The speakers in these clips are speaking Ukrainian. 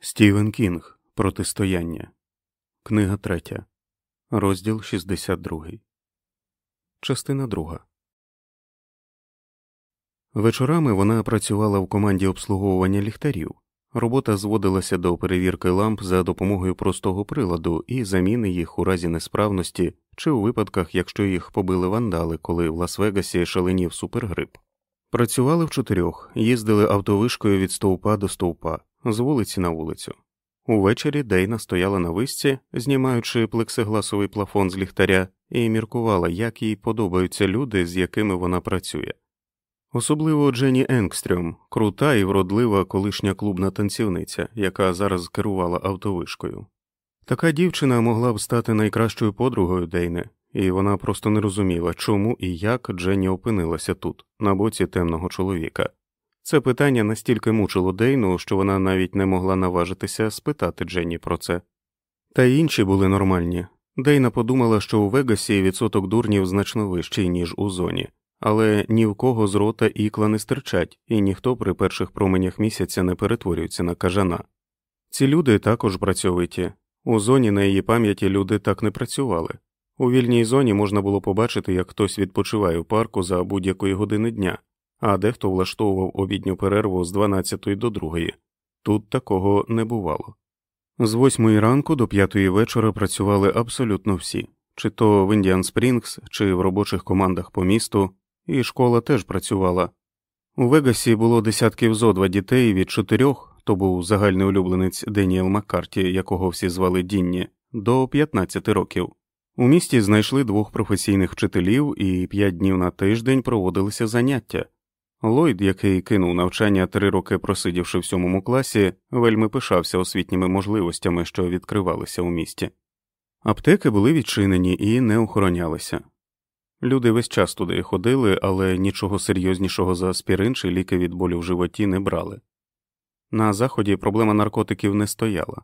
Стівен Кінг Протистояння. Книга 3. Розділ 62. Частина 2. Вечорами вона працювала в команді обслуговування ліхтарів. Робота зводилася до перевірки ламп за допомогою простого приладу і заміни їх у разі несправності чи у випадках, якщо їх побили вандали, коли в Лас-Вегасі шаленів супергрип. Працювали в чотирьох, їздили автовишкою від стовпа до стовпа, з вулиці на вулицю. Увечері Дейна стояла на висці, знімаючи плексигласовий плафон з ліхтаря, і міркувала, як їй подобаються люди, з якими вона працює. Особливо Дженні Енгстрюм, крута і вродлива колишня клубна танцівниця, яка зараз керувала автовишкою. Така дівчина могла б стати найкращою подругою Дейни, і вона просто не розуміла, чому і як Дженні опинилася тут, на боці темного чоловіка. Це питання настільки мучило Дейну, що вона навіть не могла наважитися спитати Дженні про це. Та інші були нормальні. Дейна подумала, що у Вегасі відсоток дурнів значно вищий, ніж у зоні, але ні в кого з рота ікла не стирчать, і ніхто при перших променях місяця не перетворюється на кажана. Ці люди також працьовиті. У зоні на її пам'яті люди так не працювали. У вільній зоні можна було побачити, як хтось відпочиває у парку за будь-якої години дня, а дехто влаштовував обідню перерву з 12 до 2. Тут такого не бувало. З 8 ранку до 5 вечора працювали абсолютно всі, чи то в Індіан Спрінгс, чи в робочих командах по місту, і школа теж працювала. У Вегасі було десятків зо два дітей від чотирьох, то був загальний улюбленець Деніел Маккарті, якого всі звали Дінні, до 15 років. У місті знайшли двох професійних вчителів і п'ять днів на тиждень проводилися заняття. Ллойд, який кинув навчання три роки просидівши в сьомому класі, вельми пишався освітніми можливостями, що відкривалися у місті. Аптеки були відчинені і не охоронялися. Люди весь час туди ходили, але нічого серйознішого за аспірин чи ліки від болю в животі не брали. На заході проблема наркотиків не стояла.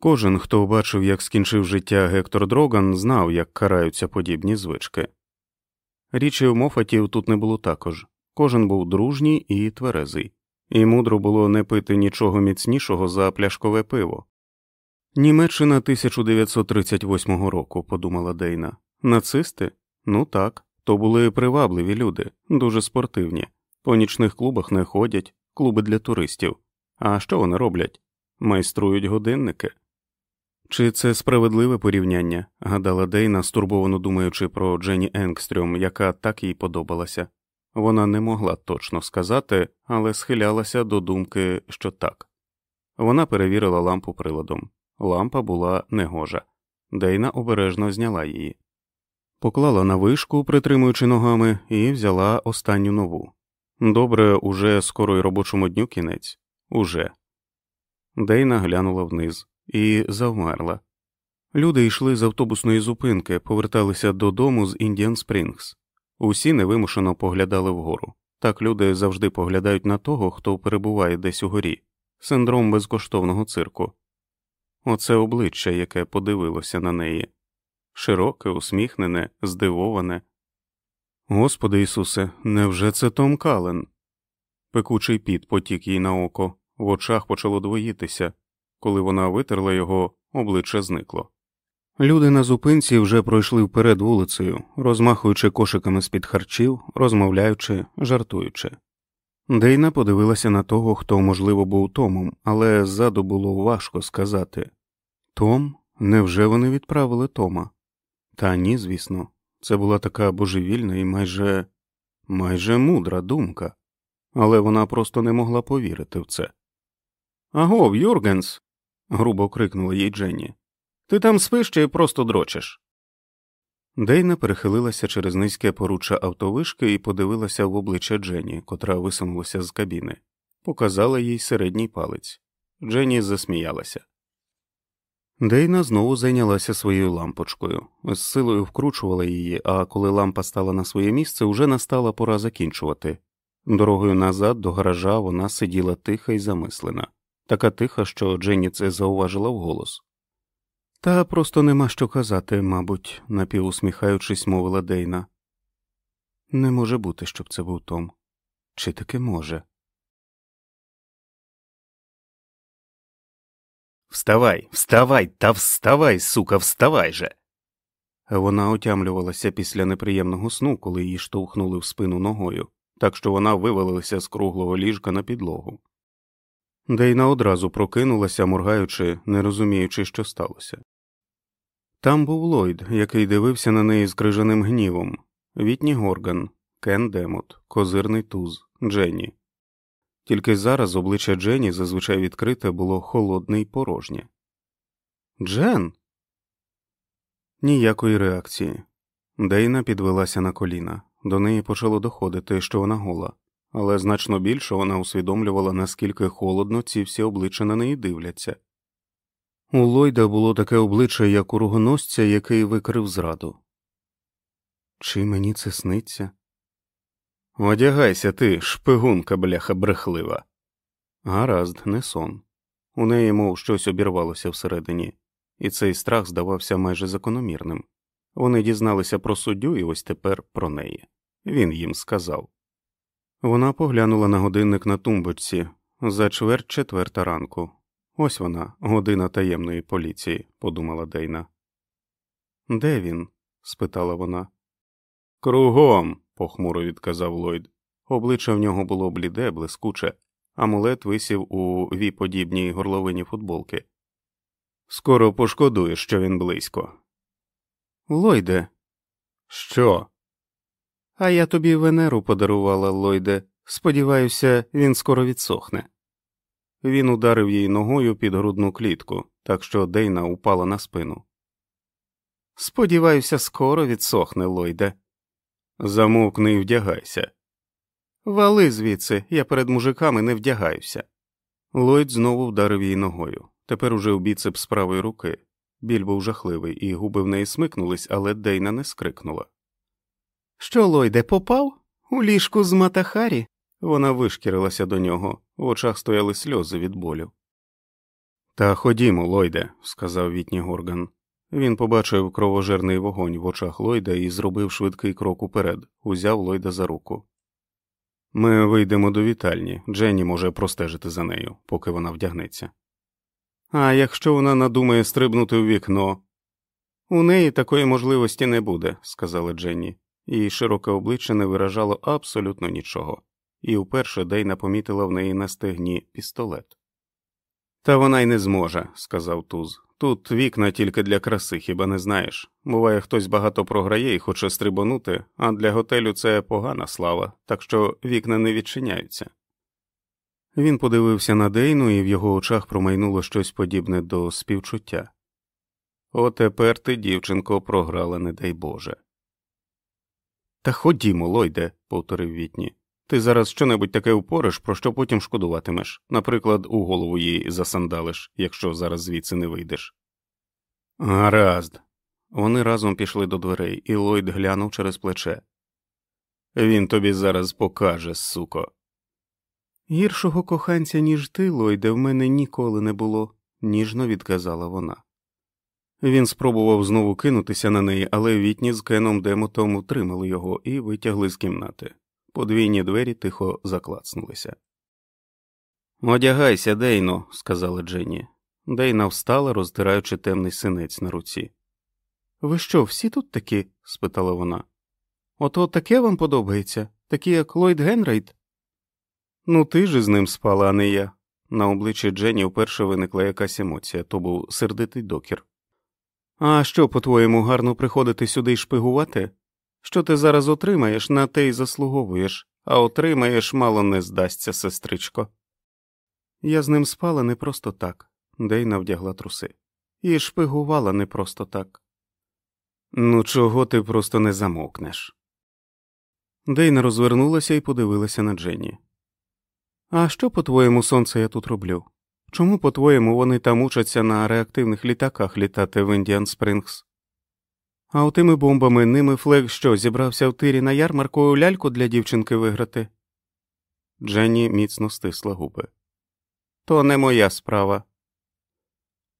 Кожен, хто бачив, як скінчив життя Гектор Дроган, знав, як караються подібні звички. Річів Мофатів тут не було також кожен був дружній і тверезий, і мудро було не пити нічого міцнішого за пляшкове пиво. Німеччина 1938 року, подумала Дейна. Нацисти? Ну так, то були привабливі люди, дуже спортивні, по нічних клубах не ходять, клуби для туристів. А що вони роблять? Майструють годинники. Чи це справедливе порівняння? гадала Дейна, стурбовано думаючи про Дженні Енгстрюм, яка так їй подобалася. Вона не могла точно сказати, але схилялася до думки, що так. Вона перевірила лампу приладом. Лампа була негожа. Дейна обережно зняла її, поклала на вишку, притримуючи ногами, і взяла останню нову. Добре, уже скоро й робочому дню кінець. Уже. Дейна глянула вниз і завмерла. Люди йшли з автобусної зупинки, поверталися додому з Індіан Спрінгс. Усі невимушено поглядали вгору. Так люди завжди поглядають на того, хто перебуває десь угорі, синдром безкоштовного цирку. Оце обличчя, яке подивилося на неї широке, усміхнене, здивоване. Господи Ісусе, невже це Том Кален? Пекучий піт потік їй на око, в очах почало двоїтися. Коли вона витерла його, обличчя зникло. Люди на зупинці вже пройшли вперед вулицею, розмахуючи кошиками з під харчів, розмовляючи, жартуючи. Дейна подивилася на того, хто, можливо, був Томом, але ззаду було важко сказати Том, невже вони відправили Тома? Та ні, звісно, це була така божевільна і майже майже мудра думка, але вона просто не могла повірити в це. Агов, Юргенс. грубо крикнула їй Дженні. Ти там спиш чи просто дрочиш? Дейна перехилилася через низьке поруччя автовишки і подивилася в обличчя Дженні, котра висунулася з кабіни, показала їй середній палець. Дженні засміялася. Дейна знову зайнялася своєю лампочкою, з силою вкручувала її, а коли лампа стала на своє місце, уже настала пора закінчувати. Дорогою назад до гаража вона сиділа тиха і замислена, така тиха, що Дженні це зауважила вголос. Та просто нема що казати, мабуть, напівусміхаючись, мовила Дейна. Не може бути, щоб це був Том. Чи таки може? Вставай, вставай, та вставай, сука, вставай же. Вона отямлювалася після неприємного сну, коли її штовхнули в спину ногою, так що вона вивалилася з круглого ліжка на підлогу. Дейна одразу прокинулася, моргаючи, не розуміючи, що сталося. Там був Ллойд, який дивився на неї з крижаним гнівом, Вітні Горган, Кен Демот, Козирний Туз, Дженні. Тільки зараз обличчя Дженні зазвичай відкрите було холодне й порожнє. Джен. Ніякої реакції. Дейна підвелася на коліна. До неї почало доходити, що вона гола, але значно більше вона усвідомлювала, наскільки холодно ці всі обличчя на неї дивляться. У Ллойда було таке обличчя, як у рогоносця, який викрив зраду. Чи мені це сниться? Одягайся ти, шпигунка, бляха брехлива. Гаразд, не сон. У неї, мов щось обірвалося всередині, і цей страх здавався майже закономірним. Вони дізналися про суддю і ось тепер про неї. Він їм сказав. Вона поглянула на годинник на тумбочці за чверть четверта ранку. Ось вона, година таємної поліції, подумала Дейна. Де він? спитала вона. Кругом, похмуро відказав Ллойд. Обличчя в нього було бліде, блискуче, амулет висів у віподібній горловині футболки. Скоро пошкодуєш, що він близько. Ллойде. Що? А я тобі Венеру подарувала, Ллойде. Сподіваюся, він скоро відсохне. Він ударив їй ногою під грудну клітку, так що Дейна упала на спину. Сподіваюся, скоро відсохне, Ллойде. Замовкни і вдягайся. Вали звідси, я перед мужиками не вдягаюся. Ллойд знову вдарив її ногою, тепер уже у біцеп з правої руки. Біль був жахливий, і губи в неї смикнулись, але Дейна не скрикнула. Що, Лойде, попав? У ліжку з Матахарі? Вона вишкірилася до нього, в очах стояли сльози від болю. Та ходімо, Лойде, сказав Вітні Горган. Він побачив кровожерний вогонь в очах Лойда і зробив швидкий крок уперед, узяв Лойда за руку. Ми вийдемо до вітальні, Дженні може простежити за нею, поки вона вдягнеться. А якщо вона надумає стрибнути у вікно, у неї такої можливості не буде, сказала Дженні, її широке обличчя не виражало абсолютно нічого, і вперше Дейна помітила в неї на стегні пістолет. Та вона й не зможе, сказав Туз. Тут вікна тільки для краси, хіба не знаєш. Буває, хтось багато програє і хоче стрибанути, а для готелю це погана слава, так що вікна не відчиняються. Він подивився на Дейну, і в його очах промайнуло щось подібне до співчуття. Отепер ти, дівчинко, програла, не дай Боже. Та ходімо, Лойде, повторив Вітні. Ти зараз щонебудь таке упориш, про що потім шкодуватимеш, наприклад, у голову їй засандалиш, якщо зараз звідси не вийдеш. Гаразд. Вони разом пішли до дверей, і Лойд глянув через плече. Він тобі зараз покаже, суко. Гіршого коханця, ніж ти, Лойде, в мене ніколи не було, ніжно відказала вона. Він спробував знову кинутися на неї, але вітні з Кеном Демотом утримали його і витягли з кімнати. Подвійні двері тихо заклацнулися. Одягайся, Дейно, сказала Дженні. Дейна встала, роздираючи темний синець на руці. Ви що, всі тут такі? спитала вона. Ото таке вам подобається, такі, як Ллойд Генрейд? Ну, ти ж з ним спала, а не я. На обличчі Дженні вперше виникла якась емоція, то був сердитий докір. А що, по твоєму, гарно приходити сюди й шпигувати? Що ти зараз отримаєш, на те й заслуговуєш, а отримаєш мало не здасться, сестричко. Я з ним спала не просто так, Дейна вдягла труси, і шпигувала не просто так. Ну, чого ти просто не замовкнеш? Дейна розвернулася і подивилася на Дженні. А що, по твоєму сонце я тут роблю? Чому, по твоєму, вони там учаться на реактивних літаках літати в Індіан Спрингс? А отими бомбами ними Флег що, зібрався в тирі на ярмарку ляльку для дівчинки виграти? Дженні міцно стисла губи. То не моя справа.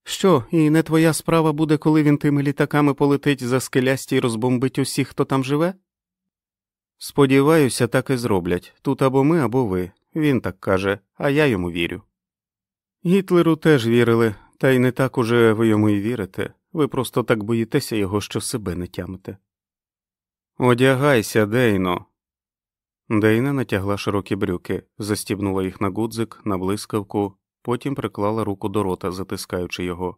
Що, і не твоя справа буде, коли він тими літаками полетить за скелясті і розбомбить усіх, хто там живе? Сподіваюся, так і зроблять тут або ми, або ви. Він так каже, а я йому вірю. Гітлеру теж вірили, Та й не так уже ви йому й вірите, ви просто так боїтеся його, що себе не тямите. Одягайся, Дейно. Дейна натягла широкі брюки, застібнула їх на гудзик, на блискавку, потім приклала руку до рота, затискаючи його.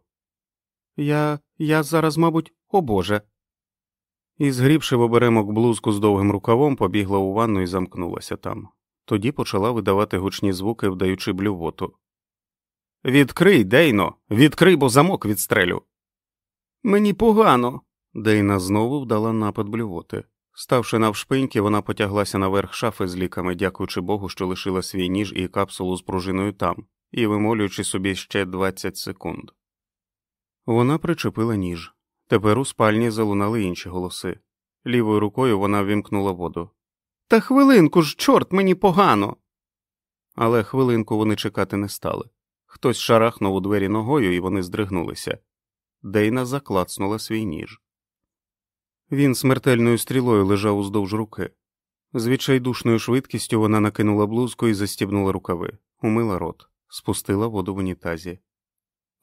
Я. я зараз, мабуть, о Боже. І, згрібши в оберемок блузку з довгим рукавом, побігла у ванну і замкнулася там. Тоді почала видавати гучні звуки, вдаючи блювоту. Відкрий, Дейно, відкрий, бо замок відстрелю. Мені погано. Дейна знову вдала напад блювоти. Ставши навшпиньки, вона потяглася наверх шафи з ліками, дякуючи Богу, що лишила свій ніж і капсулу з пружиною там, і вимолюючи собі ще 20 секунд. Вона причепила ніж. Тепер у спальні залунали інші голоси. Лівою рукою вона вімкнула воду. Та хвилинку ж, чорт, мені погано. Але хвилинку вони чекати не стали. Хтось шарахнув у двері ногою, і вони здригнулися. Дейна заклацнула свій ніж. Він смертельною стрілою лежав уздовж руки. З відчайдушною швидкістю вона накинула блузку і застібнула рукави, умила рот, спустила воду в унітазі.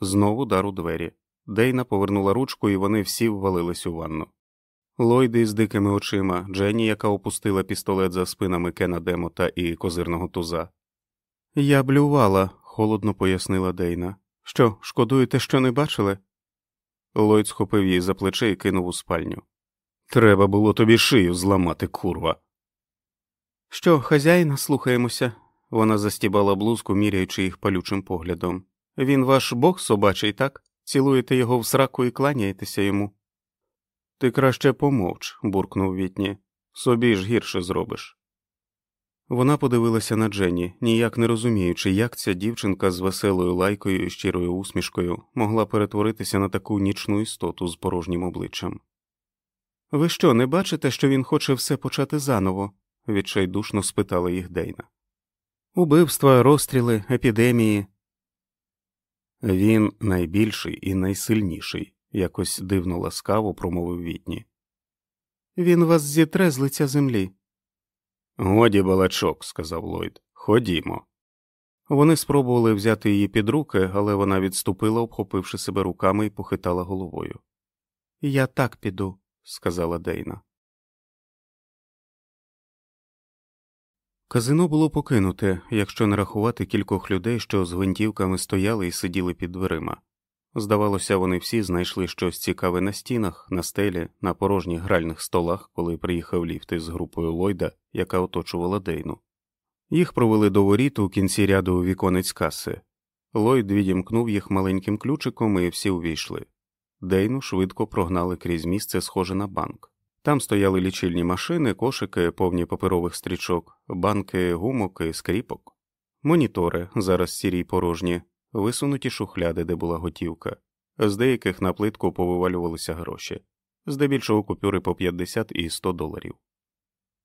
Знову дар у двері. Дейна повернула ручку, і вони всі ввалились у ванну. Лойди з дикими очима, Дженні, яка опустила пістолет за спинами Кена Демота і козирного туза. Я блювала, холодно пояснила Дейна. Що, шкодуєте, що не бачили? Лойд схопив її за плече і кинув у спальню. Треба було тобі шию зламати, курва. Що, хазяїна, слухаємося. Вона застібала блузку, міряючи їх палючим поглядом. Він ваш бог собачий, так? Цілуєте його в сраку і кланяєтеся йому. Ти краще помовч, буркнув Вітні. Собі ж гірше зробиш. Вона подивилася на Дженні, ніяк не розуміючи, як ця дівчинка з веселою лайкою і щирою усмішкою могла перетворитися на таку нічну істоту з порожнім обличчям. Ви що, не бачите, що він хоче все почати заново? відчайдушно спитала їх Дейна. Убивства, розстріли, епідемії. Він найбільший і найсильніший, якось дивно ласкаво промовив Вітні. Він вас зітре з лиця землі. Годі балачок, сказав Ллойд. Ходімо. Вони спробували взяти її під руки, але вона відступила, обхопивши себе руками і похитала головою. Я так піду, сказала Дейна. Казино було покинуте, якщо не рахувати кількох людей, що з гвинтівками стояли і сиділи під дверима. Здавалося, вони всі знайшли щось цікаве на стінах, на стелі, на порожніх гральних столах, коли приїхав ліфт із групою Ллойда, яка оточувала Дейну. Їх провели до воріт у кінці ряду віконець каси. Ллойд відімкнув їх маленьким ключиком, і всі увійшли. Дейну швидко прогнали крізь місце, схоже на банк. Там стояли лічильні машини, кошики, повні паперових стрічок, банки, гумок і скріпок, монітори, зараз сірі порожні, висунуті шухляди, де була готівка, з деяких на плитку повивалювалися гроші, здебільшого купюри по 50 і 100 доларів.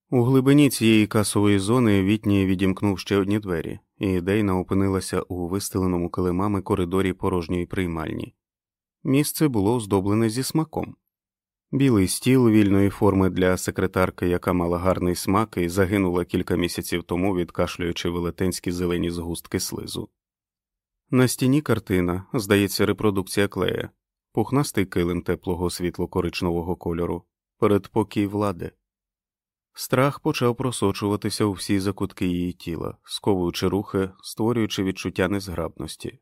У глибині цієї касової зони Вітні відімкнув ще одні двері, і Дейна опинилася у вистеленому килимами коридорі порожньої приймальні. Місце було оздоблене зі смаком. Білий стіл вільної форми для секретарки, яка мала гарний смак і загинула кілька місяців тому, відкашлюючи велетенські зелені згустки слизу. На стіні картина, здається, репродукція клея, пухнастий килим теплого світло коричневого кольору, передпокій влади. Страх почав просочуватися у всі закутки її тіла, сковуючи рухи, створюючи відчуття незграбності.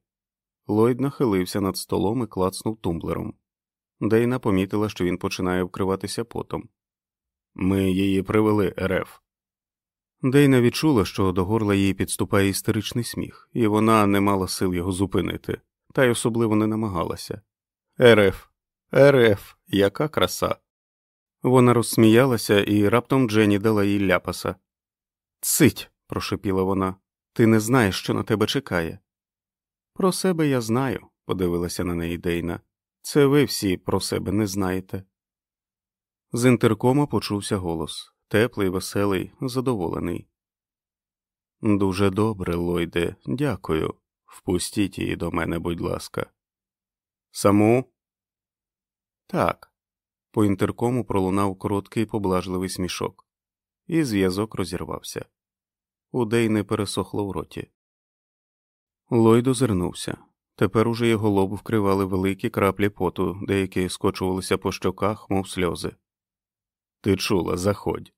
Ллойд нахилився над столом і клацнув тумблером. Дейна помітила, що він починає вкриватися потом. Ми її привели, РФ. Дейна відчула, що до горла їй підступає істеричний сміх, і вона не мала сил його зупинити, та й особливо не намагалася. РФ, РФ, яка краса. Вона розсміялася, і раптом Дженні дала їй ляпаса. Цить, прошепіла вона, ти не знаєш, що на тебе чекає. Про себе я знаю, подивилася на неї Дейна. Це ви всі про себе не знаєте. З інтеркома почувся голос теплий, веселий, задоволений. Дуже добре, Лойде, дякую. Впустіть її до мене, будь ласка. Саму? Так. По інтеркому пролунав короткий поблажливий смішок, і зв'язок розірвався. У Дейни пересохло в роті. Лойд озирнувся. Тепер уже його лоб вкривали великі краплі поту, деякі скочувалися по щоках, мов сльози. Ти чула, заходь.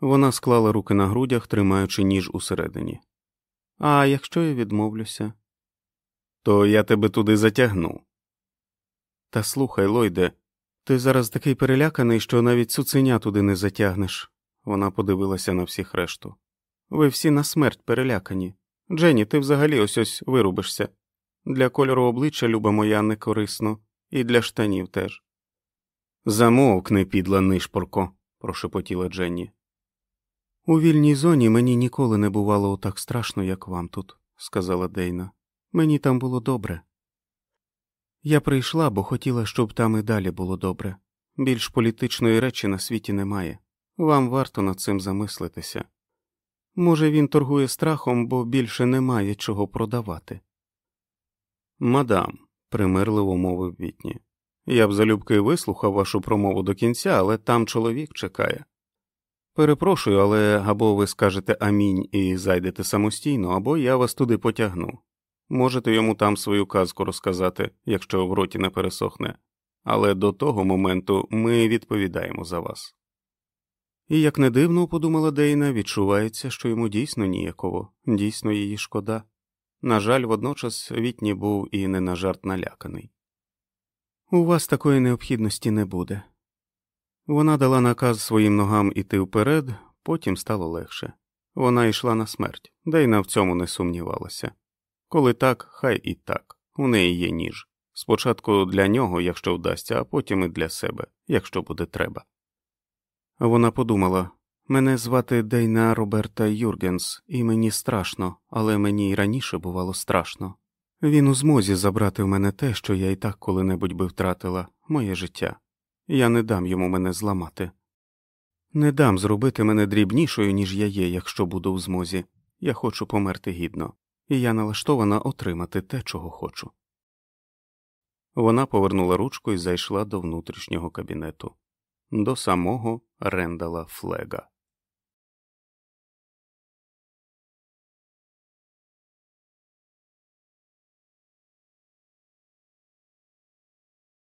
Вона склала руки на грудях, тримаючи ніж усередині. А якщо я відмовлюся, то я тебе туди затягну. Та слухай, Лойде, ти зараз такий переляканий, що навіть цуценя туди не затягнеш. Вона подивилася на всіх решту. Ви всі на смерть перелякані. Дженні, ти взагалі ось ось вирубишся. Для кольору обличчя, люба моя, не корисно, і для штанів теж. Замовкни, підла нишпорко, прошепотіла Дженні. У вільній зоні мені ніколи не бувало так страшно, як вам тут, сказала Дейна. Мені там було добре. Я прийшла, бо хотіла, щоб там і далі було добре. Більш політичної речі на світі немає. Вам варто над цим замислитися. Може, він торгує страхом, бо більше немає чого продавати. Мадам, примирливо мовив Вітні. Я б залюбки вислухав вашу промову до кінця, але там чоловік чекає. Перепрошую, але або ви скажете амінь і зайдете самостійно, або я вас туди потягну. Можете йому там свою казку розказати, якщо в роті не пересохне, але до того моменту ми відповідаємо за вас. І як не дивно, подумала Дейна, відчувається, що йому дійсно ніяково, дійсно її шкода. На жаль, водночас Вітні був і не на жарт наляканий. У вас такої необхідності не буде. Вона дала наказ своїм ногам іти вперед, потім стало легше. Вона йшла на смерть, Дейна в цьому не сумнівалася. Коли так, хай і так, у неї є ніж. Спочатку для нього, якщо вдасться, а потім і для себе, якщо буде треба. Вона подумала мене звати Дейна Роберта Юргенс, і мені страшно, але мені й раніше бувало страшно. Він у змозі забрати в мене те, що я і так коли-небудь би втратила, моє життя. Я не дам йому мене зламати. Не дам зробити мене дрібнішою, ніж я є, якщо буду в змозі. Я хочу померти гідно, і я налаштована отримати те, чого хочу. Вона повернула ручку і зайшла до внутрішнього кабінету, до самого Рендала Флега.